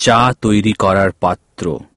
চা তৈরি করার পাত্র।